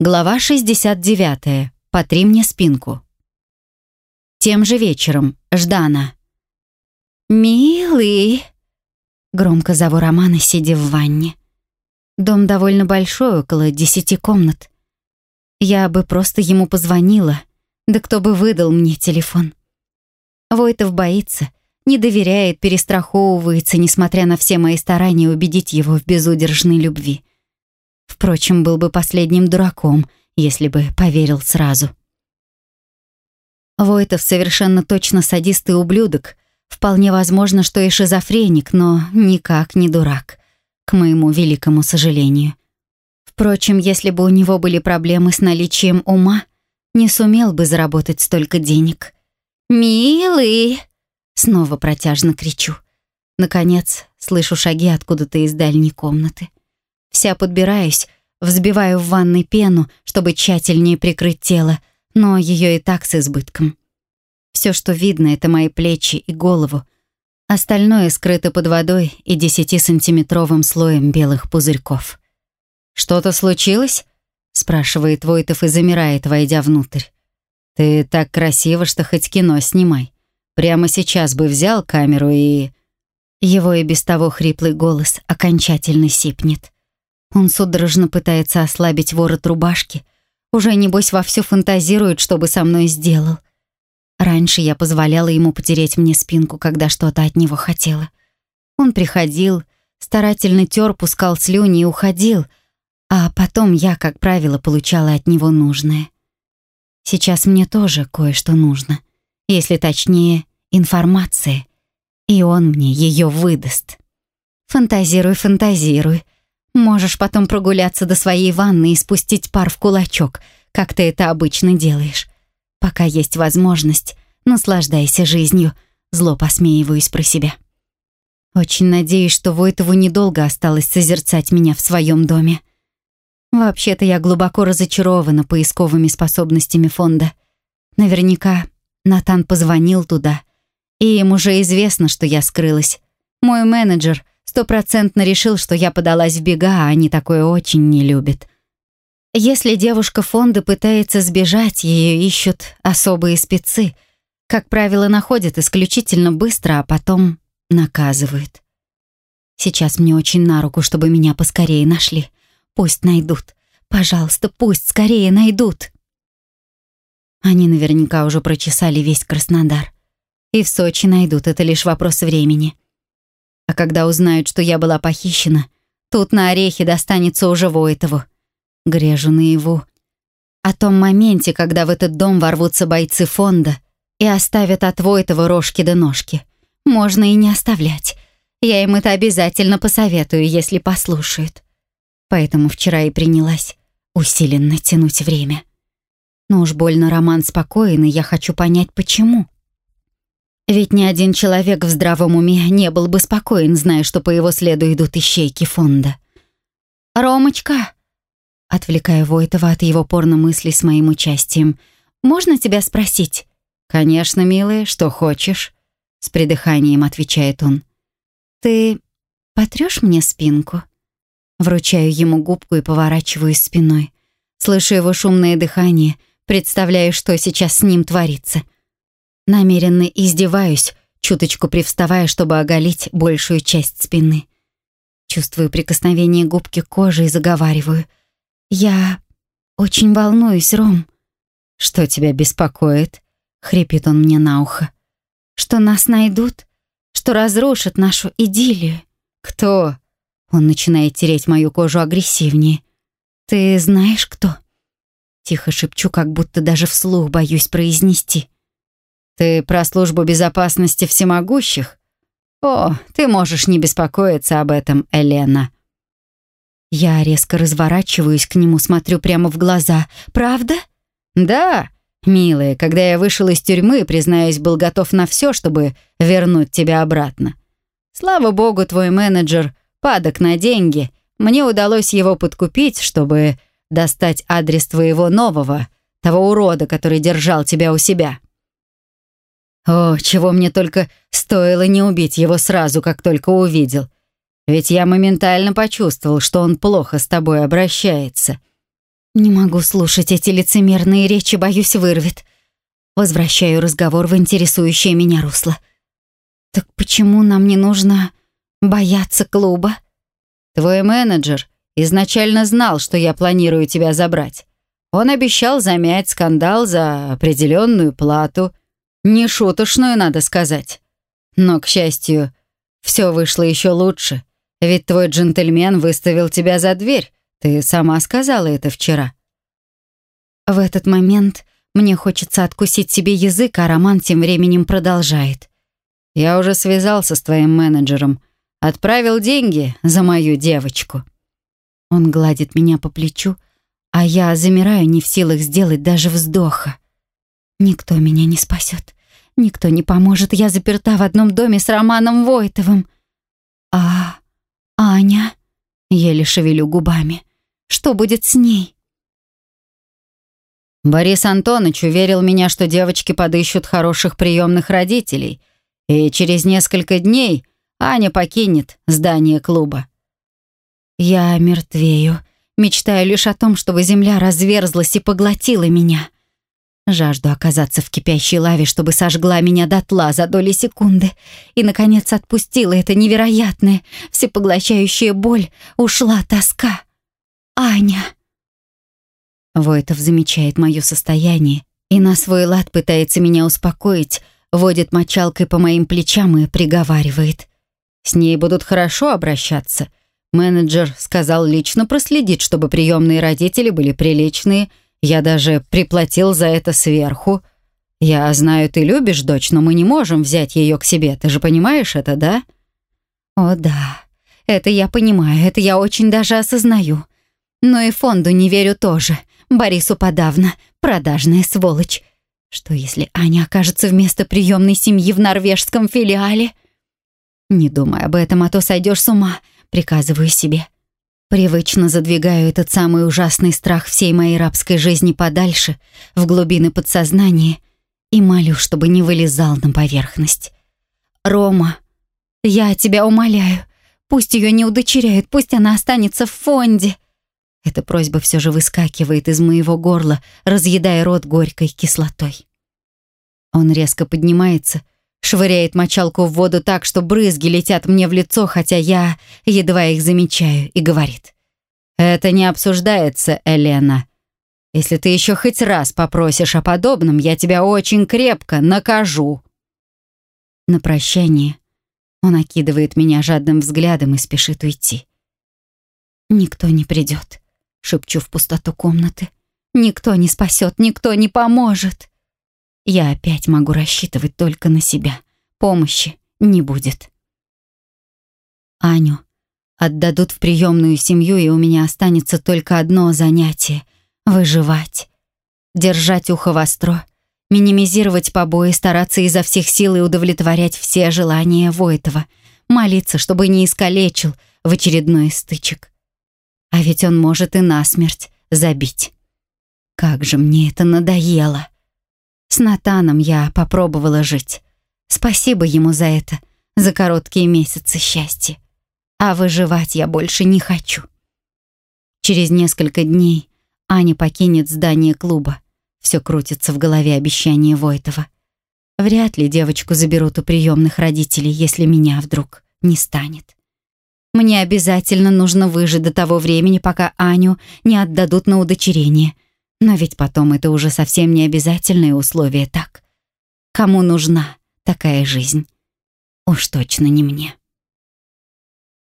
Глава 69. Потри мне спинку. Тем же вечером. Ждана. «Милый!» Громко зову Романа, сидя в ванне. Дом довольно большой, около десяти комнат. Я бы просто ему позвонила, да кто бы выдал мне телефон. Войтов боится, не доверяет, перестраховывается, несмотря на все мои старания убедить его в безудержной любви. Впрочем, был бы последним дураком, если бы поверил сразу. Войтов совершенно точно садист и ублюдок. Вполне возможно, что и шизофреник, но никак не дурак, к моему великому сожалению. Впрочем, если бы у него были проблемы с наличием ума, не сумел бы заработать столько денег. «Милый!» Снова протяжно кричу. Наконец, слышу шаги откуда-то из дальней комнаты. Вся подбираюсь, взбиваю в ванной пену, чтобы тщательнее прикрыть тело, но ее и так с избытком. Все, что видно, это мои плечи и голову. Остальное скрыто под водой и десятисантиметровым слоем белых пузырьков. «Что-то случилось?» — спрашивает Войтов и замирает, войдя внутрь. «Ты так красиво, что хоть кино снимай. Прямо сейчас бы взял камеру и...» Его и без того хриплый голос окончательно сипнет. Он судорожно пытается ослабить ворот рубашки. Уже, небось, вовсю фантазирует, что бы со мной сделал. Раньше я позволяла ему потереть мне спинку, когда что-то от него хотела. Он приходил, старательно тер, пускал слюни и уходил, а потом я, как правило, получала от него нужное. Сейчас мне тоже кое-что нужно, если точнее, информация, и он мне ее выдаст. Фантазируй, фантазируй, Можешь потом прогуляться до своей ванны и спустить пар в кулачок, как ты это обычно делаешь. Пока есть возможность, наслаждайся жизнью, зло посмеиваюсь про себя. Очень надеюсь, что Войтову недолго осталось созерцать меня в своем доме. Вообще-то я глубоко разочарована поисковыми способностями фонда. Наверняка Натан позвонил туда, и им уже известно, что я скрылась. Мой менеджер стопроцентно решил, что я подалась в бега, а они такое очень не любят. Если девушка фонда пытается сбежать, ее ищут особые спецы. Как правило, находят исключительно быстро, а потом наказывают. Сейчас мне очень на руку, чтобы меня поскорее нашли. Пусть найдут. Пожалуйста, пусть скорее найдут. Они наверняка уже прочесали весь Краснодар. И в Сочи найдут, это лишь вопрос времени. А когда узнают, что я была похищена, тут на орехи достанется уже Войтову. Грежу наяву. О том моменте, когда в этот дом ворвутся бойцы фонда и оставят от Войтова рожки до ножки. Можно и не оставлять. Я им это обязательно посоветую, если послушают. Поэтому вчера и принялась усиленно тянуть время. Но уж больно роман спокоен, и я хочу понять, почему. Ведь ни один человек в здравом уме не был бы спокоен, зная, что по его следу идут ищейки фонда. «Ромочка!» Отвлекая Войтова от его порно-мыслей с моим участием. «Можно тебя спросить?» «Конечно, милая, что хочешь?» С придыханием отвечает он. «Ты потрёшь мне спинку?» Вручаю ему губку и поворачиваюсь спиной. Слышу его шумное дыхание, представляю, что сейчас с ним творится — Намеренно издеваюсь, чуточку привставая, чтобы оголить большую часть спины. Чувствую прикосновение губки к коже и заговариваю. «Я очень волнуюсь, Ром». «Что тебя беспокоит?» — хрипит он мне на ухо. «Что нас найдут? Что разрушат нашу идиллию?» «Кто?» Он начинает тереть мою кожу агрессивнее. «Ты знаешь, кто?» Тихо шепчу, как будто даже вслух боюсь произнести. Ты про службу безопасности всемогущих? О, ты можешь не беспокоиться об этом, Елена. Я резко разворачиваюсь к нему, смотрю прямо в глаза. Правда? Да, милая, когда я вышел из тюрьмы, признаюсь, был готов на все, чтобы вернуть тебя обратно. Слава богу, твой менеджер падок на деньги. Мне удалось его подкупить, чтобы достать адрес твоего нового, того урода, который держал тебя у себя. О, чего мне только стоило не убить его сразу, как только увидел. Ведь я моментально почувствовал, что он плохо с тобой обращается. Не могу слушать эти лицемерные речи, боюсь, вырвет. Возвращаю разговор в интересующее меня русло. Так почему нам не нужно бояться клуба? Твой менеджер изначально знал, что я планирую тебя забрать. Он обещал замять скандал за определенную плату. Не шуточную, надо сказать. Но, к счастью, все вышло еще лучше. Ведь твой джентльмен выставил тебя за дверь. Ты сама сказала это вчера. В этот момент мне хочется откусить себе язык, а Роман тем временем продолжает. Я уже связался с твоим менеджером. Отправил деньги за мою девочку. Он гладит меня по плечу, а я замираю не в силах сделать даже вздоха. Никто меня не спасет. Никто не поможет. Я заперта в одном доме с Романом Войтовым. А Аня? Еле шевелю губами. Что будет с ней? Борис Антонович уверил меня, что девочки подыщут хороших приемных родителей, и через несколько дней Аня покинет здание клуба. Я мертвею, мечтаю лишь о том, чтобы земля разверзлась и поглотила меня. Жажду оказаться в кипящей лаве, чтобы сожгла меня дотла за доли секунды. И, наконец, отпустила это невероятное, всепоглощающая боль, ушла тоска. Аня. Войтов замечает мое состояние и на свой лад пытается меня успокоить, водит мочалкой по моим плечам и приговаривает. С ней будут хорошо обращаться. Менеджер сказал лично проследить, чтобы приемные родители были приличные — я даже приплатил за это сверху. Я знаю, ты любишь дочь, но мы не можем взять ее к себе. Ты же понимаешь это, да? О, да. Это я понимаю, это я очень даже осознаю. Но и фонду не верю тоже. Борису подавно. Продажная сволочь. Что если Аня окажется вместо приемной семьи в норвежском филиале? Не думай об этом, а то сойдешь с ума, приказываю себе. Привычно задвигаю этот самый ужасный страх всей моей рабской жизни подальше, в глубины подсознания, и молю, чтобы не вылезал на поверхность. «Рома, я тебя умоляю, пусть ее не удочеряют, пусть она останется в фонде». Эта просьба все же выскакивает из моего горла, разъедая рот горькой кислотой. Он резко поднимается — Швыряет мочалку в воду так, что брызги летят мне в лицо, хотя я едва их замечаю, и говорит. «Это не обсуждается, Елена. Если ты еще хоть раз попросишь о подобном, я тебя очень крепко накажу». На прощание он окидывает меня жадным взглядом и спешит уйти. «Никто не придет», — шепчу в пустоту комнаты. «Никто не спасет, никто не поможет». Я опять могу рассчитывать только на себя. Помощи не будет. Аню отдадут в приемную семью, и у меня останется только одно занятие — выживать. Держать ухо востро, минимизировать побои, стараться изо всех сил и удовлетворять все желания Войтова, молиться, чтобы не искалечил в очередной стычек. А ведь он может и насмерть забить. Как же мне это надоело! С Натаном я попробовала жить. Спасибо ему за это, за короткие месяцы счастья. А выживать я больше не хочу. Через несколько дней Аня покинет здание клуба. Все крутится в голове обещание Войтова. Вряд ли девочку заберут у приемных родителей, если меня вдруг не станет. Мне обязательно нужно выжить до того времени, пока Аню не отдадут на удочерение — но ведь потом это уже совсем не обязательное условие, так? Кому нужна такая жизнь? Уж точно не мне.